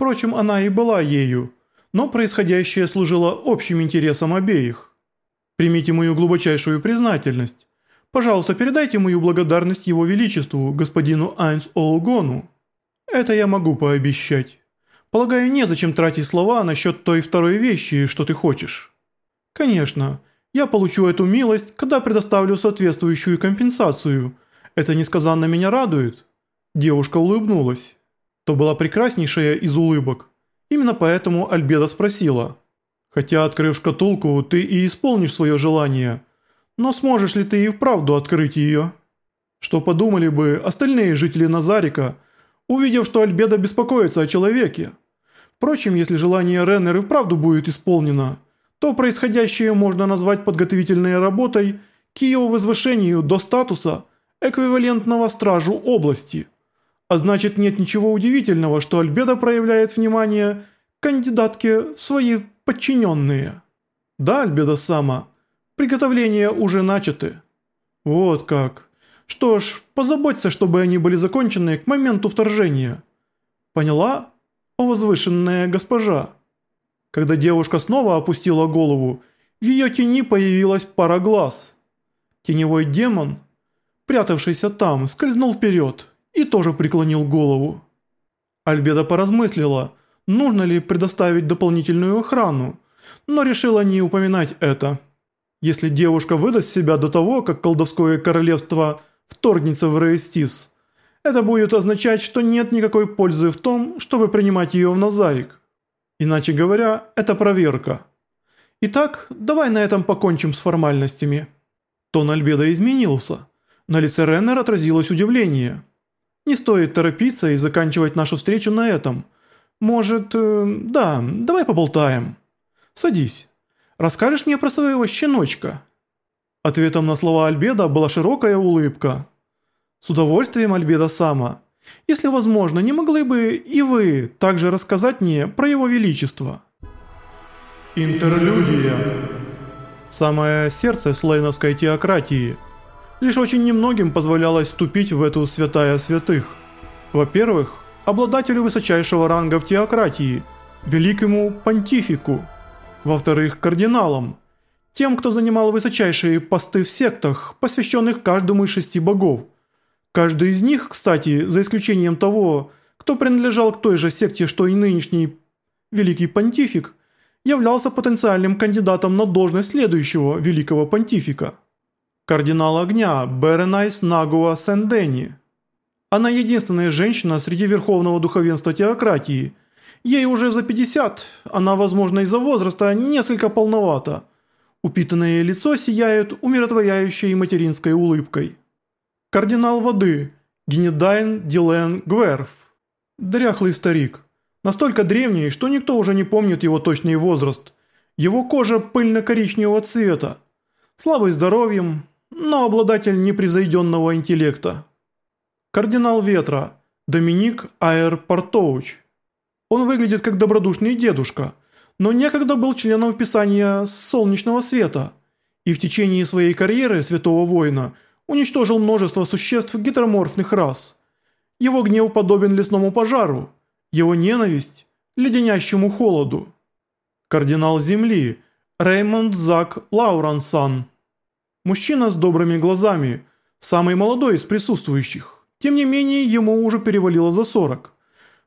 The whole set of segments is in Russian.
Впрочем, она и была ею, но происходящее служило общим интересам обеих. Примите мою глубочайшую признательность. Пожалуйста, передайте мою благодарность его величеству, господину Айнс Олгону. Это я могу пообещать. Полагаю, незачем тратить слова насчет той второй вещи, что ты хочешь. Конечно, я получу эту милость, когда предоставлю соответствующую компенсацию. Это несказанно меня радует. Девушка улыбнулась. То была прекраснейшая из улыбок. Именно поэтому Альбеда спросила. «Хотя, открыв шкатулку, ты и исполнишь свое желание. Но сможешь ли ты и вправду открыть ее?» Что подумали бы остальные жители Назарика, увидев, что Альбеда беспокоится о человеке? Впрочем, если желание Реннер и вправду будет исполнено, то происходящее можно назвать подготовительной работой к ее возвышению до статуса эквивалентного стражу области – а значит нет ничего удивительного, что Альбеда проявляет внимание кандидатке в свои подчиненные. Да, Альбеда сама, приготовления уже начаты. Вот как. Что ж, позаботься, чтобы они были закончены к моменту вторжения. Поняла, о возвышенная госпожа? Когда девушка снова опустила голову, в ее тени появилась пара глаз. Теневой демон, прятавшийся там, скользнул вперед и тоже преклонил голову. Альбеда поразмыслила, нужно ли предоставить дополнительную охрану, но решила не упоминать это. Если девушка выдаст себя до того, как колдовское королевство вторгнется в Рейстис, это будет означать, что нет никакой пользы в том, чтобы принимать ее в Назарик. Иначе говоря, это проверка. Итак, давай на этом покончим с формальностями. Тон Альбеда изменился. На лице Реннер отразилось удивление. Не стоит торопиться и заканчивать нашу встречу на этом. Может, э, да, давай поболтаем. Садись. Расскажешь мне про своего щеночка?» Ответом на слова Альбеда была широкая улыбка. «С удовольствием, Альбеда Сама. Если возможно, не могли бы и вы также рассказать мне про его величество?» Интерлюдия. Самое сердце слейновской теократии – Лишь очень немногим позволялось вступить в эту святая святых. Во-первых, обладателю высочайшего ранга в теократии, великому понтифику. Во-вторых, кардиналам, тем, кто занимал высочайшие посты в сектах, посвященных каждому из шести богов. Каждый из них, кстати, за исключением того, кто принадлежал к той же секте, что и нынешний великий понтифик, являлся потенциальным кандидатом на должность следующего великого понтифика кардинал огня Беренайс Нагуа Сендени. Она единственная женщина среди верховного духовенства теократии. Ей уже за 50, она, возможно, из-за возраста несколько полновата. Упитанное лицо сияет умиротворяющей материнской улыбкой. Кардинал воды Генедайн Дилен Гверф. Дряхлый старик. Настолько древний, что никто уже не помнит его точный возраст. Его кожа пыльно-коричневого цвета. Слабый здоровьем, но обладатель непревзойденного интеллекта. Кардинал Ветра, Доминик Аэр Портоуч. Он выглядит как добродушный дедушка, но некогда был членом вписания солнечного света и в течение своей карьеры святого воина уничтожил множество существ гетероморфных рас. Его гнев подобен лесному пожару, его ненависть – леденящему холоду. Кардинал Земли Реймонд Зак Лаурансан – Мужчина с добрыми глазами, самый молодой из присутствующих. Тем не менее, ему уже перевалило за 40.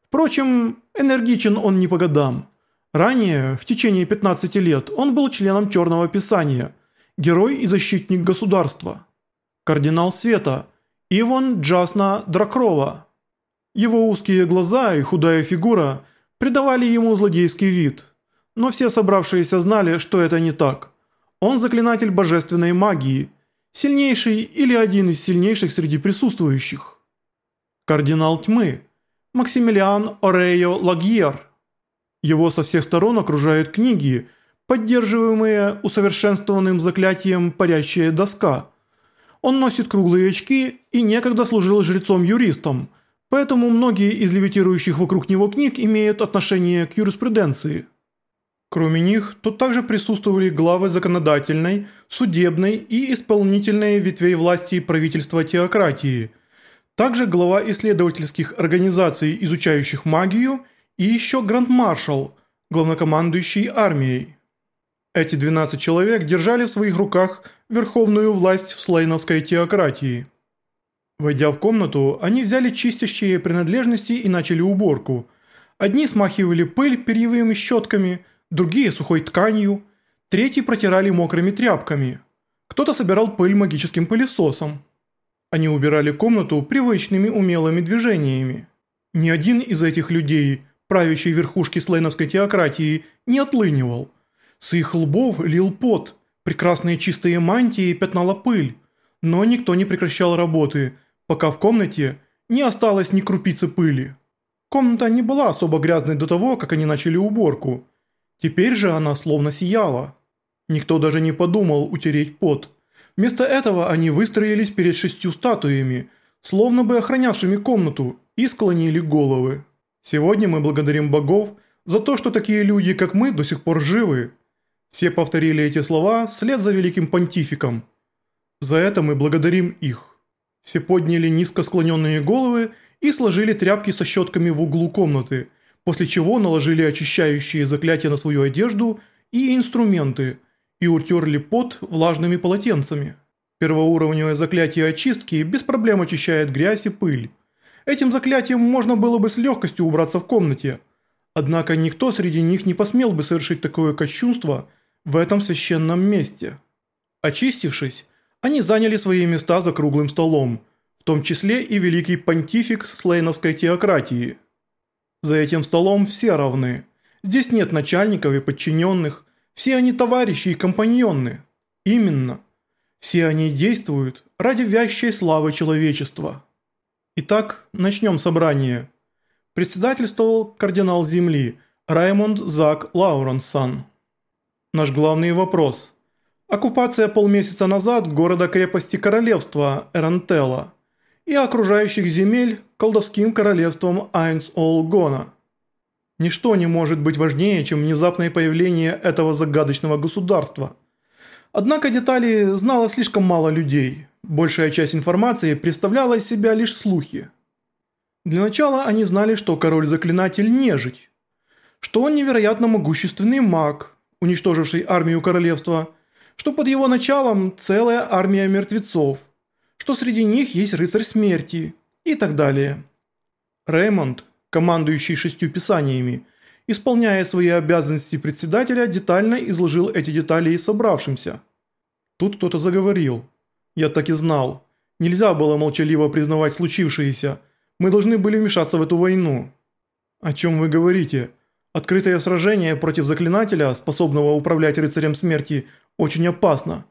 Впрочем, энергичен он не по годам. Ранее, в течение 15 лет, он был членом Черного Писания, герой и защитник государства. Кардинал Света, Иван Джасна Дракрова. Его узкие глаза и худая фигура придавали ему злодейский вид, но все собравшиеся знали, что это не так. Он заклинатель божественной магии, сильнейший или один из сильнейших среди присутствующих. Кардинал тьмы, Максимилиан Орейо Лагьер. Его со всех сторон окружают книги, поддерживаемые усовершенствованным заклятием «Парящая доска». Он носит круглые очки и некогда служил жрецом-юристом, поэтому многие из левитирующих вокруг него книг имеют отношение к юриспруденции. Кроме них, тут также присутствовали главы законодательной, судебной и исполнительной ветвей власти правительства теократии, также глава исследовательских организаций, изучающих магию, и еще гранд-маршал, главнокомандующий армией. Эти 12 человек держали в своих руках верховную власть в слейновской теократии. Войдя в комнату, они взяли чистящие принадлежности и начали уборку. Одни смахивали пыль перьевыми щетками, другие сухой тканью, третьи протирали мокрыми тряпками. Кто-то собирал пыль магическим пылесосом. Они убирали комнату привычными умелыми движениями. Ни один из этих людей, правящий верхушки слейновской теократии, не отлынивал. С их лбов лил пот, прекрасные чистые мантии пятнала пыль. Но никто не прекращал работы, пока в комнате не осталось ни крупицы пыли. Комната не была особо грязной до того, как они начали уборку. Теперь же она словно сияла. Никто даже не подумал утереть пот. Вместо этого они выстроились перед шестью статуями, словно бы охранявшими комнату, и склонили головы. Сегодня мы благодарим богов за то, что такие люди, как мы, до сих пор живы. Все повторили эти слова вслед за великим понтификом. За это мы благодарим их. Все подняли низко склоненные головы и сложили тряпки со щетками в углу комнаты, после чего наложили очищающие заклятия на свою одежду и инструменты – и утерли пот влажными полотенцами. Первоуровневое заклятие очистки без проблем очищает грязь и пыль. Этим заклятием можно было бы с легкостью убраться в комнате. Однако никто среди них не посмел бы совершить такое кощунство в этом священном месте. Очистившись, они заняли свои места за круглым столом, в том числе и великий понтифик слейновской теократии. За этим столом все равны. Здесь нет начальников и подчиненных, все они товарищи и компаньоны. Именно. Все они действуют ради вящей славы человечества. Итак, начнем собрание. Председательствовал кардинал Земли Раймонд Зак Лауренсон. Наш главный вопрос. Оккупация полмесяца назад города-крепости королевства Эрантелла и окружающих земель колдовским королевством Айнс-Олгона – Ничто не может быть важнее, чем внезапное появление этого загадочного государства. Однако детали знало слишком мало людей. Большая часть информации представляла из себя лишь слухи. Для начала они знали, что король-заклинатель нежить, что он невероятно могущественный маг, уничтоживший армию королевства, что под его началом целая армия мертвецов, что среди них есть рыцарь смерти и так далее. Реймонд – командующий шестью писаниями, исполняя свои обязанности председателя, детально изложил эти детали и собравшимся. Тут кто-то заговорил. Я так и знал. Нельзя было молчаливо признавать случившееся. Мы должны были вмешаться в эту войну. О чем вы говорите? Открытое сражение против заклинателя, способного управлять рыцарем смерти, очень опасно.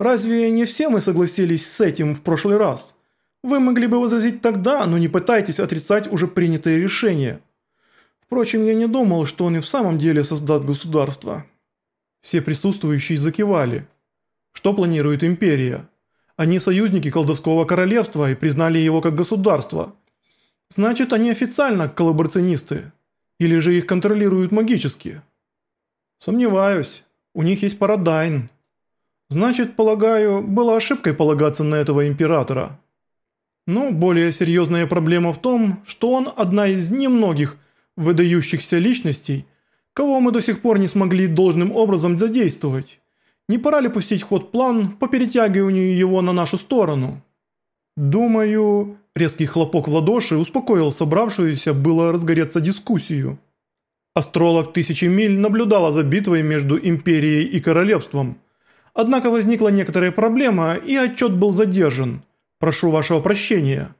Разве не все мы согласились с этим в прошлый раз? Вы могли бы возразить тогда, но не пытайтесь отрицать уже принятые решения. Впрочем, я не думал, что он и в самом деле создаст государство. Все присутствующие закивали. Что планирует империя? Они союзники колдовского королевства и признали его как государство. Значит, они официально коллаборационисты. Или же их контролируют магически? Сомневаюсь. У них есть парадайн. Значит, полагаю, было ошибкой полагаться на этого императора. Но более серьезная проблема в том, что он одна из немногих выдающихся личностей, кого мы до сих пор не смогли должным образом задействовать. Не пора ли пустить ход план по перетягиванию его на нашу сторону? Думаю, резкий хлопок в ладоши успокоил собравшуюся было разгореться дискуссию. Астролог тысячи миль наблюдала за битвой между империей и королевством. Однако возникла некоторая проблема и отчет был задержан – Прошу вашего прощения».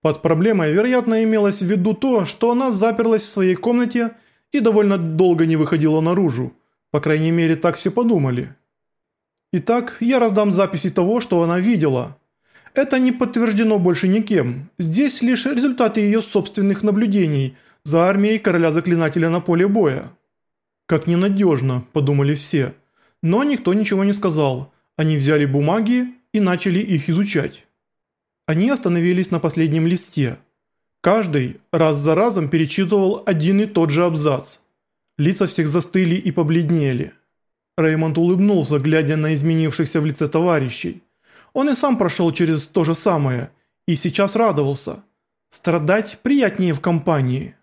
Под проблемой, вероятно, имелось в виду то, что она заперлась в своей комнате и довольно долго не выходила наружу. По крайней мере, так все подумали. Итак, я раздам записи того, что она видела. Это не подтверждено больше никем. Здесь лишь результаты ее собственных наблюдений за армией короля-заклинателя на поле боя. «Как ненадежно», – подумали все. Но никто ничего не сказал. Они взяли бумаги и начали их изучать. Они остановились на последнем листе. Каждый раз за разом перечитывал один и тот же абзац. Лица всех застыли и побледнели. Реймонд улыбнулся, глядя на изменившихся в лице товарищей. Он и сам прошел через то же самое, и сейчас радовался. Страдать приятнее в компании.